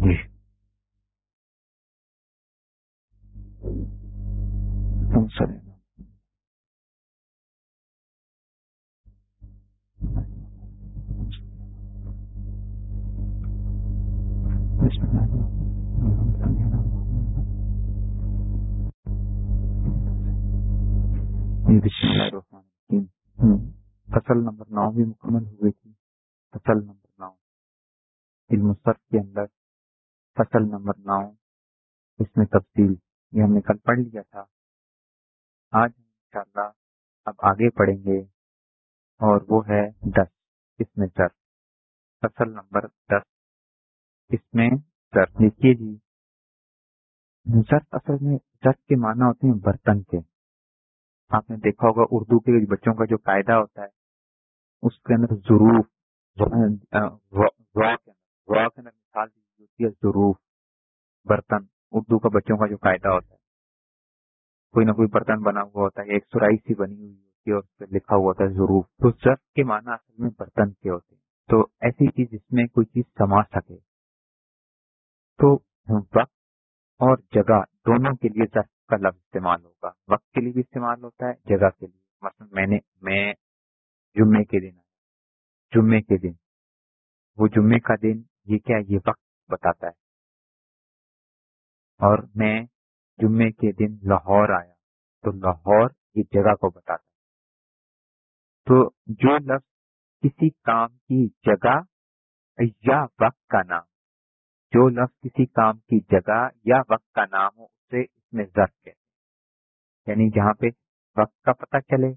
جی سر فصل نمبر نو بھی مکمل ہوئی تھی فصل نمبر نو علم کے اندر فصل نمبر نو۔ اس میں تفصیل یہ ہم نے کل پڑھ لیا تھا۔ آج انشاءاللہ اب آگے پڑھیں گے اور وہ ہے دس۔ اس میں در فصل نمبر دس۔ اس میں در دیکھیے جی۔ زر اصل میں زر کے معنی ہوتے ہیں برتن کے۔ آپ نے دیکھا ہوگا اردو کے بچوں کا جو قاعدہ ہوتا ہے، اس کے اندر ضرور مثال ہوتی ہے ضرور برتن، اردو کا بچوں کا جو قاعدہ ہوتا ہے۔ کوئی نہ کوئی برتن بنا ہوا ہوتا ہے، ایک سرائی سی بنی ہوئی ہوتی ہے اور اس پہ لکھا ہوا ہوتا ہے ضرور۔ تو ضرف کے معنی اصل میں برتن کے ہوتے ہیں، تو ایسی چیز جس میں کوئی چیز سما سکے۔ تو وقت اور جگہ دونوں کے لیے ضرف کا لفظ استعمال ہوگا۔ وقت کے لیے بھی استعمال ہوتا ہے، جگہ کے لیے۔ مثلا میں نے، میں جمعے کے دن جمعے کے دن، وہ جمعے کا دن، یہ کیا یہ وقت بتاتا ہے۔ اور میں جمعے کے دن لاہور آیا تو لاہور یہ جگہ کو بتاتا ہے۔ تو جو لفظ کسی کام کی جگہ یا وقت کا نام، جو لفظ کسی کام کی جگہ یا وقت کا نام ہو، اسے اس میں ضرف کہتے ہیں۔ یعنی جہاں پہ وقت کا پتہ چلے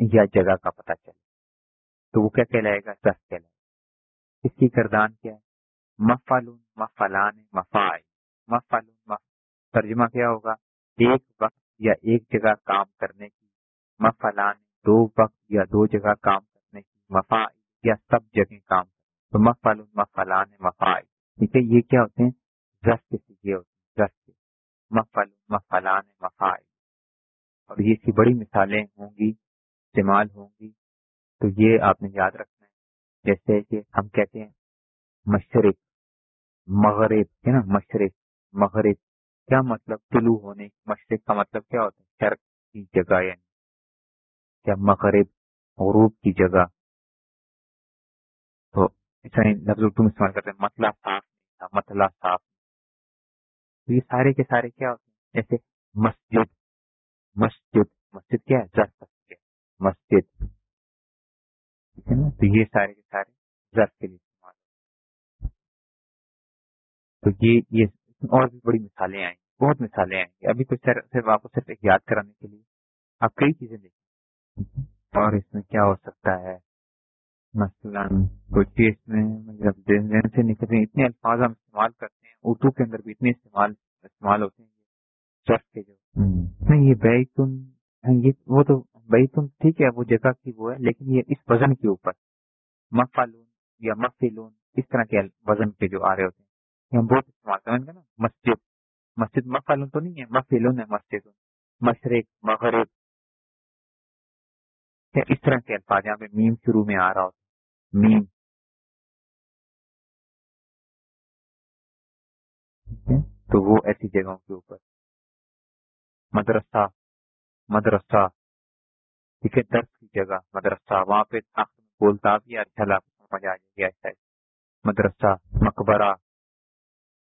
یا جگہ کا پتہ چلے۔ تو وہ کیا کہلائے گا؟ ضرف کہلائے اس کی کردان کیا ہے؟ مفالون مفلان مفائی مفالون مف، ترجمہ کیا ہوگا؟ ایک وقت یا ایک جگہ کام کرنے کی مفلان دو وقت یا دو جگہ کام کرنے کی مفا یا سب جگہ کام تو مفالون مفلان مفائی ٹھیک ہے؟ یہ کیا ہوتے ہیں؟ زر کے سیگے ہوتے ہیں زر مفل مفلان مفائی اور یہ سی بڑی مثالیں ہوں گی، استعمال ہوں گی. تو یہ آپ نے یاد رکھنا ہے. جیسے کہ ہم کہتے ہیں مشرق. مغرب، ہے نا، مشرق، مغرب، کیا مطلب طلوع ہونے، مشرق کا مطلب کیا ہوتا ہے؟ شرق کی جگہ یعنی کیا مغرب غروب کی جگہ؟ تو لفظ اردو میں استعمال کرتے ہیں مطلب صاف مطلب صاف۔ تو یہ سارے کے سارے کیا ہوتے ہیں؟ جیسے مسجد مسجد مسجد کیا ہے؟ زر مسجد۔ ٹھیک ہے نا؟ تو یہ سارے کے سارے زر کے لیے۔ تو یہ یہ اور بھی بڑی مثالیں آئیں بہت مثالیں آئیں۔ گی ابھی تو صرف آپ کو صرف ایک یاد کرانے کے لیے آپ کئی چیزیں دیکھیں۔ اور اس میں کیا ہو سکتا ہے؟ مثلاً کچھ اس میں مطلب سے نکلتے اتنے الفاظ ہم استعمال کرتے ہیں اردو کے اندر بھی اتنے استعمال استعمال ہوتے ہیں سرف کے جو نہیں یہ بیتن وہ تو بیتن ٹھیک ہے وہ جگہ کی وہ ہے لیکن یہ اس وزن کے اوپر۔ مفالون یا مفلون اس طرح کے وزن کے جو آ رہے ہوتے ہیں۔ ہم بہت استعمال کریں گے نا مسجد مسجد مفالون تو نہیں ہے مفلون ہے مسجد مشرق مغرب یا اس طرح کے الفاظ یہاں پہ میم شروع میں آ رہا ہوتا میم تو وہ ایسی جگہوں کے اوپر مدرسہ مدرسہ ٹھیک ہے درس کی جگہ مدرسہ وہاں پہ بولتا بھی اچھا سمجھ آ جائے گا ایسا مدرسہ مقبرہ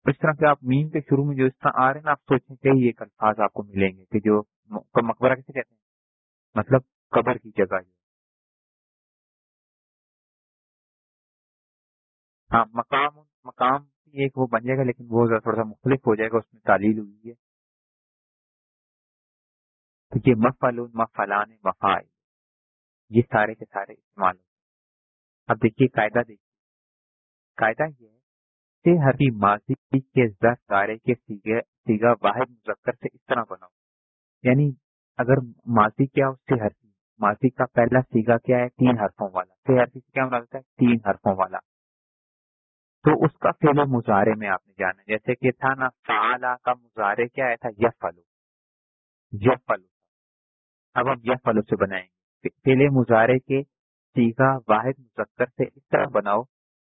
اس طرح سے آپ مین کے شروع میں جو اس طرح آ رہے ہیں نا، آپ سوچیں کہ یہ الفاظ آپ کو ملیں گے کہ جو مقبرہ کیسے کہتے ہیں؟ مطلب قبر کی جگہ جو ہاں مقام مقام ایک وہ بن جائے گا لیکن وہ تھوڑا سا مختلف ہو جائے گا، اس میں تعلیل ہوئی ہے۔ تو یہ مفلون مفلان مفائل یہ سارے کے سارے استعمال ہوتے اب دیکھیے قاعدہ دیکھیے۔ قاعدہ یہ ہے کہ ہر ماضی کے زر کے سیگا واحد مذکر سے اس طرح بناؤ۔ یعنی اگر ماضی کیا اس سے ہر ماضی کا پہلا سیگا کیا ہے؟ تین حرفوں والا۔ سے حرفی سے کیا مراد ہے؟ تین حرفوں والا۔ تو اس کا فیل مظاہرے میں آپ نے جانا جیسے کہ تھا نا فعلا کا مظاہرے کیا آیا تھا یف فلو یف فلو اب ہم یف فلو سے بنائیں گے۔ فیل مظاہرے کے سیگا واحد مذکر سے اس طرح بناؤ۔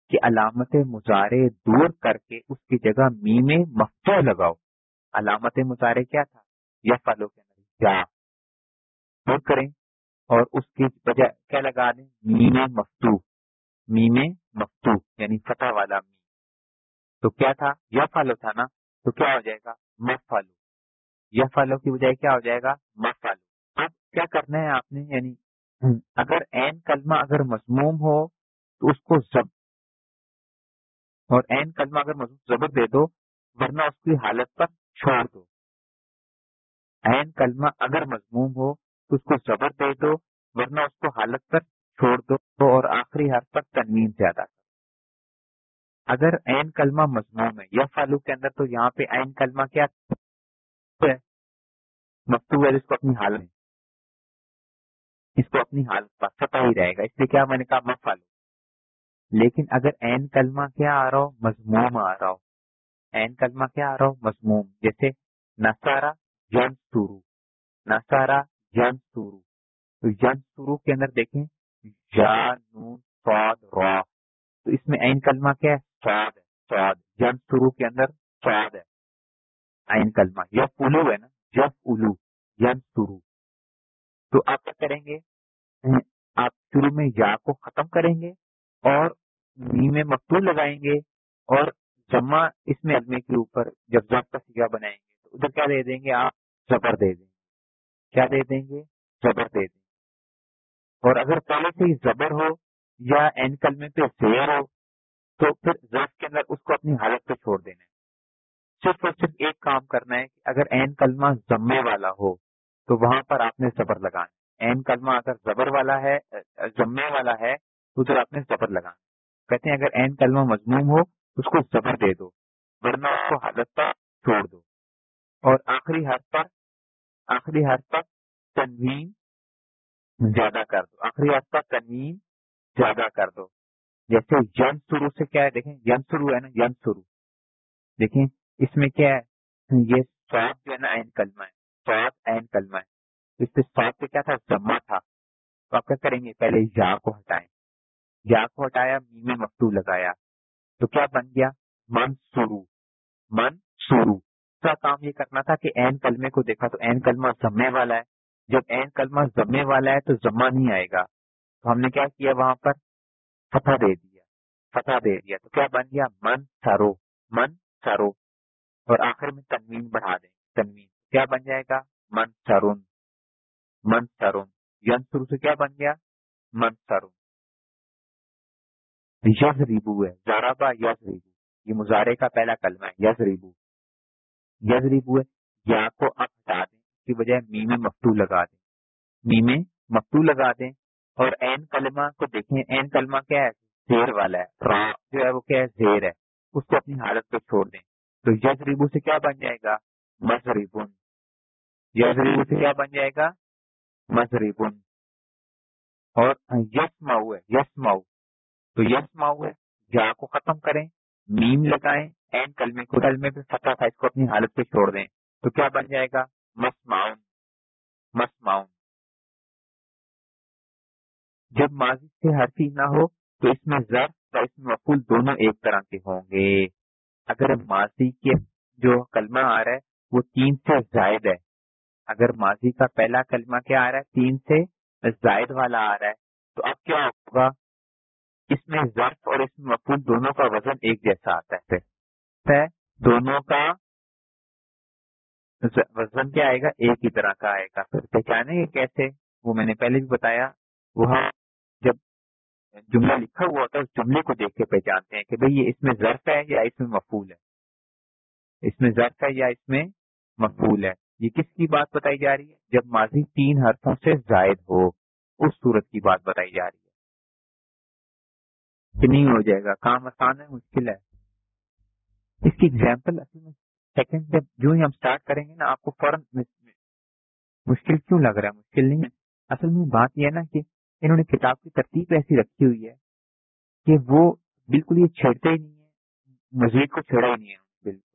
کہ علامت مظاہرے دور کر کے اس کی جگہ میم مفتو لگاؤ۔ علامت مظاہرے کیا تھا؟ یا فالو کے اندر یا۔ دور کریں اور اس کی وجہ کیا لگا دیں؟ میم مفتو میم مفتو یعنی فتح والا میم۔ تو کیا تھا؟ یا فالو تھا نا؟ تو کیا ہو جائے گا؟ مف یا فالو کی بجائے کیا ہو جائے گا؟ مف فالو اب کیا کرنا ہے آپ نے؟ یعنی اگر این کلمہ اگر مضموم ہو تو اس کو زب اور این کلمہ اگر زبر دے دو، ورنہ اس کی حالت پر چھوڑ دو۔ این کلمہ اگر مضموم ہو تو اس کو زبر دے دو، ورنہ اس کو حالت پر چھوڑ دو اور آخری حرف پر تنوین زیادہ اگر این کلمہ مضموم ہے، یا فالو کے اندر تو یہاں پہ این کلمہ کیا ہے؟ مکتوب ہے، اس کو اپنی حالت اس کو اپنی حالت پر پتہ ہی رہے گا۔ اس لیے کیا میں نے کہا مت فالو لیکن اگر این کلمہ کیا آ رہا ہو، مضموم آ رہا ہو۔ این کلمہ کیا آ رہا ہو؟ مضموم۔ جیسے نسارا جن سورو۔ نسارا جن سورو۔ تو جن سورو کے اندر دیکھیں۔ یا نون فاد را۔ تو اس میں این کلمہ کیا ہے؟ سواد ہے۔ سواد۔ جن سورو کے اندر سواد ہے۔ این کلمہ۔ یف الو ہے نا؟ جف الو جن سورو۔ تو آپ کیا کریں گے؟ آپ شروع میں یا کو ختم کریں گے۔ اور نیم مقتول لگائیں گے اور جمع اس میں ادمے کے اوپر جب ضبط کا سیگا بنائیں گے، تو ادھر کیا دے دیں گے؟ آپ زبر دے دیں گے۔ کیا دے دیں گے؟ زبر دے دیں گے۔ اور اگر پہلے سے ہی زبر ہو یا این کلمے پہ زیر ہو، تو پھر ضبط کے اندر اس کو اپنی حالت پہ چھوڑ دینا ہے۔ صرف اور صرف ایک کام کرنا ہے کہ اگر این کلمہ ضمے والا ہو، تو وہاں پر آپ نے زبر لگانا این کلمہ اگر زبر والا ہے، ضمے والا ہے تو ادھر آپ نے زبر لگانا کہتے ہیں اگر این کلمہ مضموم ہو، اس کو زبر دے دو، ورنہ اس کو حالت پر چھوڑ دو۔ اور آخری ہاتھ پر، آخری ہاتھ پر تنوین زیادہ کر دو۔ آخری ہاتھ پر تنوین زیادہ کر دو۔ جیسے ین شروع سے کیا ہے؟ دیکھیں ین شروع ہے نا ین شروع دیکھیں، اس میں کیا ہے؟ یہ سواد جو ہے نا، این کلمہ ہے۔ سواد این کلمہ ہے۔ اس سے سواد سے کیا تھا؟ جمع تھا۔ تو آپ کیا کریں گے؟ پہلے یا کو ہٹائیں۔ یا کو ہٹایا می میں مکتو لگایا۔ تو کیا بن گیا؟ من سرو من سرو۔ کا کام یہ کرنا تھا کہ این کلمے کو دیکھا تو این کلمہ زمے والا ہے۔ جب این کلمہ زمے والا ہے تو زما نہیں آئے گا۔ تو ہم نے کیا کیا وہاں پر؟ فتح دے دیا۔ فتح دے دیا۔ تو کیا بن گیا؟ من سرو من سرو۔ اور آخر میں تنوین بڑھا دیں۔ تنوین کیا بن جائے گا؟ من سرون من سرون۔ ین شروع سے کیا بن گیا؟ من سرون۔ یز ریبو ہے زارابا یز ریبو یہ مظاہرے کا پہلا کلمہ ہے یز ریبو یز ریبو ہے یا کو اب ہٹا دیں، اس کی بجائے میم مفتو لگا دیں۔ میم مفتو لگا دیں اور این کلمہ کو دیکھیں۔ این کلمہ کیا ہے؟ زیر والا ہے، را جو ہے وہ کیا ہے؟ زیر ہے۔ اس کو اپنی حالت پہ چھوڑ دیں۔ تو یز ریبو سے کیا بن جائے گا؟ مذہبن یز ریبو سے کیا بن جائے گا؟ مذہبن اور یس مئو ہے یس مئو تو یس ماؤ ہے۔ جا کو ختم کریں، میم لگائیں این کلمے کو کلمے پہ فتح تھا اس کو اپنی حالت پہ چھوڑ دیں۔ تو کیا بن جائے گا؟ مس ماؤن مس ماؤن جب ماضی سے حرفی نہ ہو، تو اس میں ضرف اور اس میں مفول دونوں ایک طرح کے ہوں گے۔ اگر ماضی کے جو کلمہ آ رہا ہے، وہ تین سے زائد ہے۔ اگر ماضی کا پہلا کلمہ کیا آ رہا ہے، تین سے زائد والا آ رہا ہے۔ تو اب کیا ہوگا؟ اس میں ضرف اور اس میں مفول دونوں کا وزن ایک جیسا آتا ہے۔ دونوں کا وزن کیا آئے گا؟ ایک ہی طرح کا آئے گا۔ پھر پہچانے گے کیسے؟ وہ میں نے پہلے بھی بتایا وہاں جب جملہ لکھا ہوا ہوتا ہے اس جملے کو دیکھ کے پہچانتے ہیں کہ بھئی یہ اس میں ضرف ہے یا اس میں مفول ہے۔ اس میں ضرف ہے یا اس میں مفول ہے۔ یہ کس کی بات بتائی جا رہی ہے؟ جب ماضی تین حرفوں سے زائد ہو اس صورت کی بات بتائی جا رہی ہے۔ کہ نہیں ہو جائے گا، کام آسان ہے، مشکل ہے۔ اس کی ایگزامپل اصل میں سیکنڈ جب جو ہی ہم اسٹارٹ کریں گے نا، آپ کو فوراً مشکل کیوں لگ رہا ہے؟ مشکل نہیں ہے۔ اصل میں بات یہ ہے نا کہ انہوں نے کتاب کی ترتیب ایسی رکھی ہوئی ہے کہ وہ بالکل یہ چھیڑتے ہی نہیں ہے مزید کو چھیڑا ہی نہیں ہے۔ بالکل۔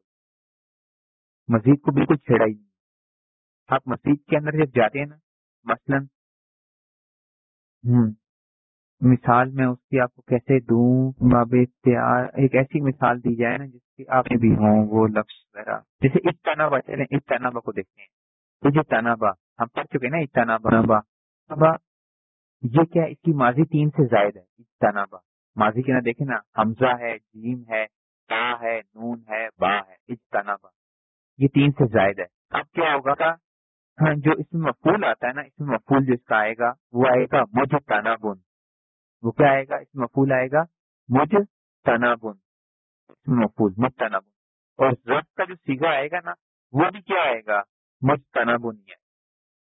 مزید کو بالکل چھیڑا ہی نہیں آپ مسجد کے اندر جب جاتے ہیں نا، مثلاً، ہوں۔ مثال میں اس کی آپ کو کیسے دوں باب اختیار ایک ایسی مثال دی جائے نا جس کی آپ بھی ہوں وہ لفظ وغیرہ جیسے اس تنابا چلیں اس تنابا کو دیکھتے ہیں۔ یہ جو تنابا ہم پڑھ چکے نا اس تنابا یہ کیا اس کی ماضی تین سے زائد ہے؟ اس تنابا ماضی کے نا دیکھیں نا حمزہ ہے جیم ہے تا ہے نون ہے با ہے۔ اس تنابا یہ تین سے زائد ہے۔ اب کیا ہوگا ہاں، جو اس میں مفول آتا ہے نا اس میں مفول جو اس کا آئے گا وہ آئے گا مجھ تنا بن وہ کیا آئے گا؟ اس میں مفول آئے گا مجھ تنا بن مفول مجھ تنا بن اور رب کا جو سیگا آئے گا نا، وہ بھی کیا آئے گا؟ مجھ تنا بن ہی ہے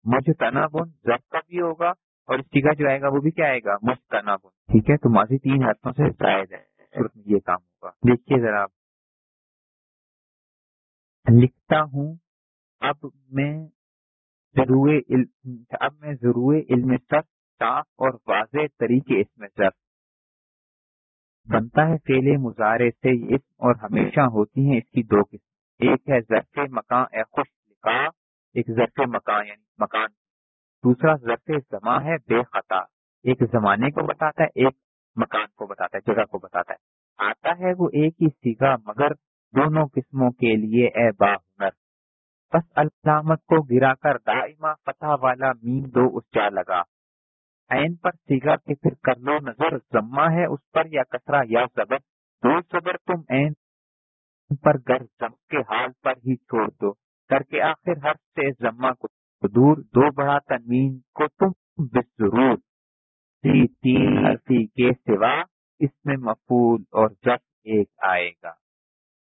مجھ تنا بن رب کا بھی ہوگا اور سیگا جو آئے گا، وہ بھی کیا آئے گا؟ مجھ تنا بن ٹھیک ہے؟ تو ماضی تین حرفوں سے شاید ہے۔ یہ کام ہوگا۔ دیکھیے ذرا لکھتا ہوں، اب میں ضرور اب میں ضرور علم سخت صاف اور واضح طریقے اس میں سر بنتا ہے فیلے مظاہرے سے اسم اور ہمیشہ ہوتی ہیں اس کی دو قسم ایک ہے ضرف مکان، اے خوش لکھا، ایک ضرف مکان یعنی مکان۔ دوسرا ضرف زماں ہے، بے خطا۔ ایک زمانے کو بتاتا ہے، ایک مکان کو بتاتا ہے، جگہ کو بتاتا ہے۔ آتا ہے وہ ایک ہی سیگا، مگر دونوں قسموں کے لیے اے با ہنر۔ بس علامت کو گرا کر دائمہ فتح والا میم دو اس جا لگا۔ عین پر سیگا کے پھر کر لو نظر ضمہ ہے اس پر یا کسرا یا زبر؟ دو زبر تم عین پر گر زم کے حال پر ہی چھوڑ دو۔ کر کے آخر ہر سے ضمہ کو دور، دو بڑا تنوین کو تم بس ضرور تین حرفی کے سوا اس میں مفول اور جب ایک آئے گا۔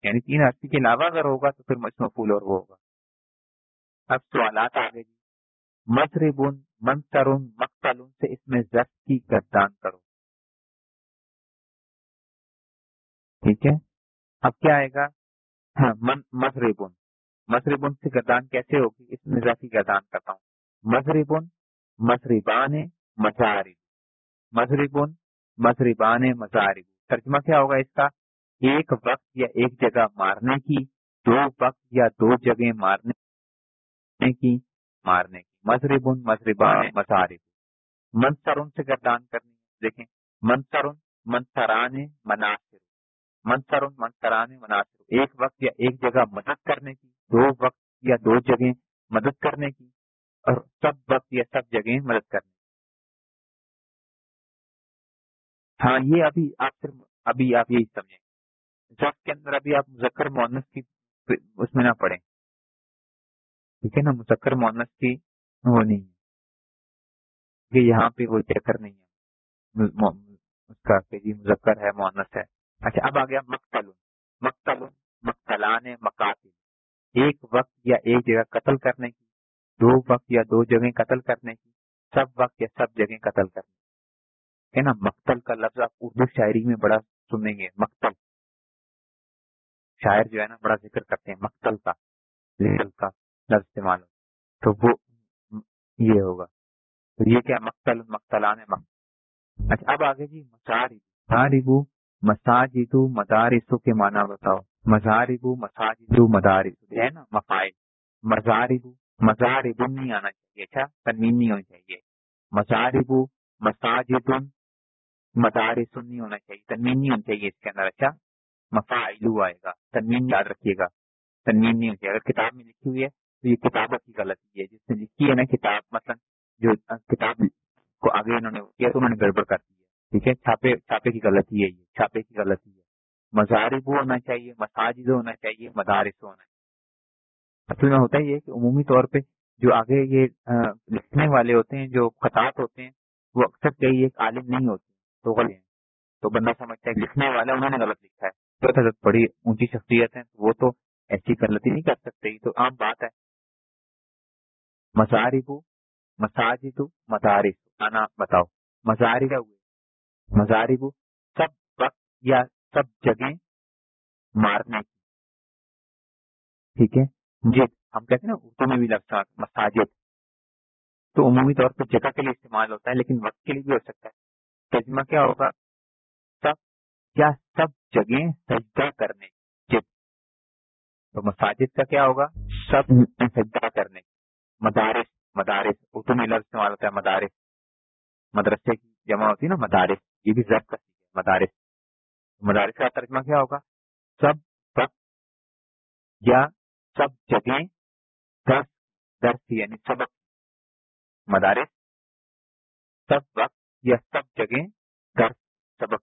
یعنی تین حرفی کے علاوہ اگر ہوگا تو پھر مجھ مفول اور وہ ہوگا۔ اب سوالات آگے۔ جی مصربن منصرن مقتل سے اس میں ضبط کی گردان کرو۔ ٹھیک ہے؟ اب کیا آئے گا؟ ہاں مصربن سے گردان کیسے ہوگی؟ اس میں ذاتی گردان کرتا ہوں۔ مصربن مصربان مزارب۔ مصربن مصربان مزارب۔ ترجمہ کیا ہوگا اس کا؟ ایک وقت یا ایک جگہ مارنے کی، دو وقت یا دو جگہ مارنے کی مارنے کی مذرب مذربان مصارب منصر سے گردان کرنی دیکھیں۔ منصر منصران مناصر۔ منصر منصران مناصر۔ ایک وقت یا ایک جگہ مدد کرنے کی دو وقت یا دو جگہ مدد کرنے کی اور سب وقت یا سب جگہ مدد کرنے کی۔ ہاں یہ ابھی آپ صرف ابھی آپ یہی سمجھیں۔ جب کے اندر ابھی آپ مذکر مونس کی اس میں نہ پڑھیں۔ ٹھیک ہے نا؟ مذکر مونس کی وہ نہیں ہے۔ کہ یہاں پہ وہ چکر نہیں ہے۔ اس کا جی مذکر ہے مونس ہے۔ اچھا اب آ گیا مقتل مقتل، مقتلان مقاتل۔ ایک وقت یا ایک جگہ قتل کرنے کی، دو وقت یا دو جگہ قتل کرنے کی، سب وقت یا سب جگہ قتل کرنے کی۔ ہے نا؟ مقتل کا لفظ آپ اردو شاعری میں بڑا سنیں گے، مقتل۔ شاعر جو ہے نا، بڑا ذکر کرتے ہیں مقتل کا لفظ استعمال۔ تو وہ یہ ہوگا۔ تو یہ کیا مقتل، مقتلان اچھا اب آگے جی مساربو مساجدو، مدارسو کے معنی بتاؤ۔ مزاربو مساجدو مدارس ہے نا؟ مفائل مزاربو مزارب نہیں آنا چاہیے۔ اچھا تنوین نہیں ہونی چاہیے۔ مزاربو مساجد مدارس نہیں ہونا چاہیے۔ تنوین نہیں ہونا چاہیے اس کے اندر۔ اچھا مفاعلو آئے گا۔ تنوین یاد رکھیے گا۔ تنوین نہیں ہوتی اگر کتاب میں لکھی ہوئی ہے تو یہ کتابت کی غلطی ہے۔ جس نے لکھی ہے نا کتاب، مثلا جو کتاب کو آگے انہوں نے کیا تو انہوں نے گڑبڑ کر دی ہے۔ ٹھیک ہے؟ چھاپے چھاپے کی غلطی ہے یہ۔ چھاپے کی غلطی ہے۔ مزارب ہونا چاہیے، مساجد ہونا چاہیے، مدارس ہونا چاہیے۔ اصل میں ہوتا ہی ہے کہ عمومی طور پہ جو آگے یہ لکھنے والے ہوتے ہیں، جو خطاط ہوتے ہیں، وہ اکثر کئی ایک عالم نہیں ہوتے تو غلط ہیں۔ تو بندہ سمجھتا ہے لکھنے والے انہوں نے غلط لکھا ہے۔ تو بڑی اونچی شخصیت ہے وہ تو ایسی غلطی نہیں کر سکتے۔ تو عام بات ہے۔ مزارب مساجد مدارس آنا بتاؤ مزارب ہوئے۔ مزارب سب وقت یا سب جگہ مارنے کی۔ ٹھیک ہے؟ جی ہم کہتے ہیں نا، اردو میں بھی لگتا مساجد۔ تو عمومی طور پر جگہ کے لیے استعمال ہوتا ہے، لیکن وقت کے لیے بھی ہو سکتا ہے۔ ترجمہ کیا ہوگا؟ سب یا سب جگہ سجدہ کرنے۔ جب تو مساجد کا کیا ہوگا؟ سب سجدہ کرنے۔ مدارس مدارس، اردو میں لفظ استعمال ہوتا ہے، مدارس۔ مدرسے کی جمع ہوتی ہے نا، مدارس۔ یہ بھی ضرب مدارس۔ مدارس کا ترجمہ کیا ہوگا؟ سب وقت یا سب جگہیں درس درس یعنی سبق۔ مدارس، سب وقت یا سب جگہیں درس، سبق۔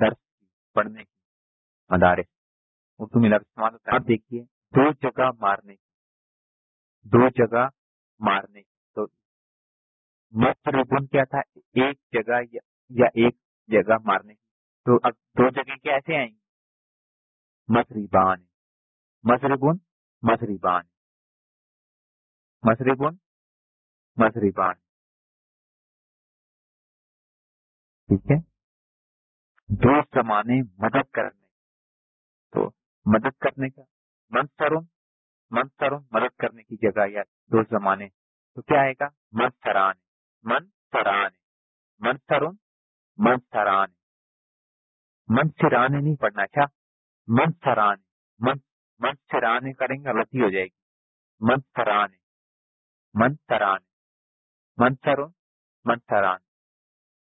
درس پڑھنے کی، مدارس۔ اردو میں لفظ استعمال ہوتا ہے۔ اب دیکھیے۔ دو جگہ مارنے کی۔ دو جگہ مارنے کی۔ تو مستربن کیا تھا؟ ایک جگہ یا ایک جگہ مارنے کی۔ تو اب دو جگہ کیسے آئیں گی؟ مصریبان مصربن مصریبان مصربن مصریبان ٹھیک ہے؟ دو زمانے مدد کرنے۔ تو مدد کرنے کا منسرم منسرم مدد کرنے کی جگہ یا دو زمانے، تو کیا آئے گا؟ منسران منسران منسرم منسران منسران نہیں پڑھنا اچھا منسران من منسران کریں گے، غلطی ہو جائے گی۔ منسران منسران منسرم منسران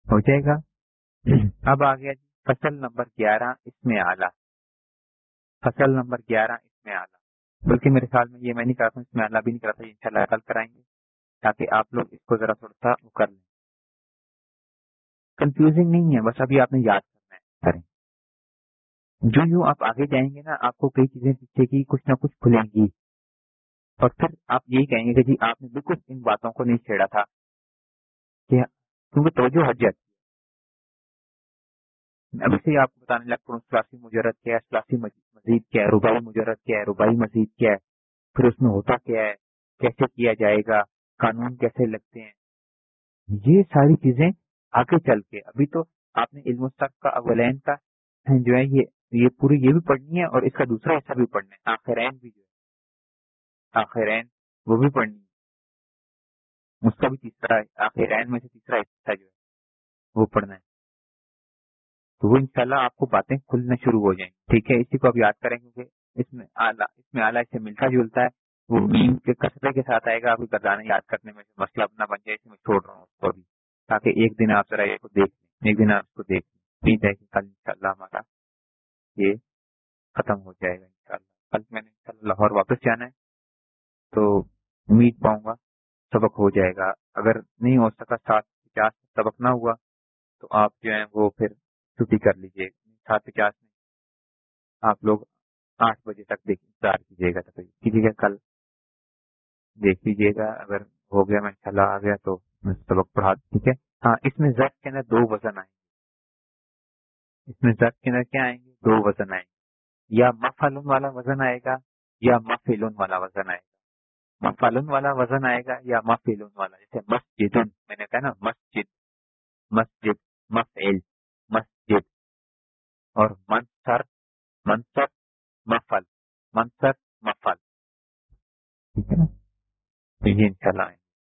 ہو جائے گا؟ اب آ گیا جی فصل نمبر گیارہ، اس میں آلہ فصل نمبر گیارہ اس میں آلہ۔ بلکہ میرے خیال میں یہ میں نہیں کرتا ہوں اس میں آلہ بھی نہیں کرتا ان شاء اللہ کل کرائیں گے تاکہ آپ لوگ اس کو ذرا تھوڑا سا وہ کر لیں۔ کنفیوزنگ نہیں ہے، بس ابھی آپ نے یاد کرنا ہے۔ کریں۔ جو یوں آپ آگے جائیں گے نا، آپ کو کئی چیزیں پیچھے کی کچھ نہ کچھ کھلیں گی۔ اور پھر آپ یہی کہیں گے کہ جی آپ نے بالکل ان باتوں کو نہیں چھیڑا تھا کہ کیونکہ توجہ حجت ابھی سے آپ کو بتانے لگتا ہوں سلاسی مجرت کیا ہے سلاسی مزید کیا ہے ربائی مجرت کیا ہے ربائی مزید کیا ہے، پھر اس میں ہوتا کیا ہے، کیسے کیا جائے گا، قانون کیسے لگتے ہیں؟ یہ ساری چیزیں آگے چل کے، ابھی تو آپ نے علم کا اولین کا، جو ہے یہ یہ پوری یہ بھی پڑھنی ہے اور اس کا دوسرا حصہ بھی پڑھنا ہے، آخرین بھی جو ہے، آخرین وہ بھی پڑھنی ہے۔ اس کا بھی تیسرا، آخرین میں سے تیسرا حصہ جو ہے وہ پڑھنا ہے۔ تو وہ انشاءاللہ آپ کو باتیں کھلنا شروع ہو جائیں۔ ٹھیک ہے، اسی کو اب یاد کریں کیونکہ اس میں اعلیٰ، اس میں اعلیٰ سے ملتا جلتا ہے۔ وہ نیم کے کے ساتھ آئے گا ابھی گردانے یاد کرنے میں مسئلہ اپنا بن جائے، اس میں چھوڑ رہا ہوں اس کو ابھی۔ تاکہ ایک دن آپ ذرا یہ کو دیکھ لیں۔ ایک دن آپ اس کو دیکھ لیں۔ امید ہے کہ کل ان شاء اللہ ہمارا یہ ختم ہو جائے گا ان شاء اللہ کل میں نے لاہور واپس جانا ہے۔ تو امید پاؤں گا، سبق ہو جائے گا۔ اگر نہیں ہو سکا، سات پچاس سبق نہ ہوا، تو آپ جو ہیں وہ پھر چھٹی کر لیجیے سات پچاس میں آپ لوگ آٹھ بجے تک انتظار کیجیے گا کیجیے گا کل دیکھ لیجیے گا۔ اگر ہو گیا میں چلا آ گیا تو سبق پڑھا ٹھیک ہے؟ ہاں اس میں زرد کے اندر دو وزن آئیں گے۔ اس میں زرد کے اندر کیا آئیں گے؟ دو وزن آئیں گے۔ یا مفلون والا وزن آئے گا یا مفیلون والا وزن آئے گا۔ مفلون والا وزن آئے گا یا مفیلون والا۔ جیسے مسجد میں نے کہا نا، مسجد مسجد مفعل۔ اور منصر منصر مفل منصر مفل۔ ٹھیک ہے نا؟ یہ ان شاء اللہ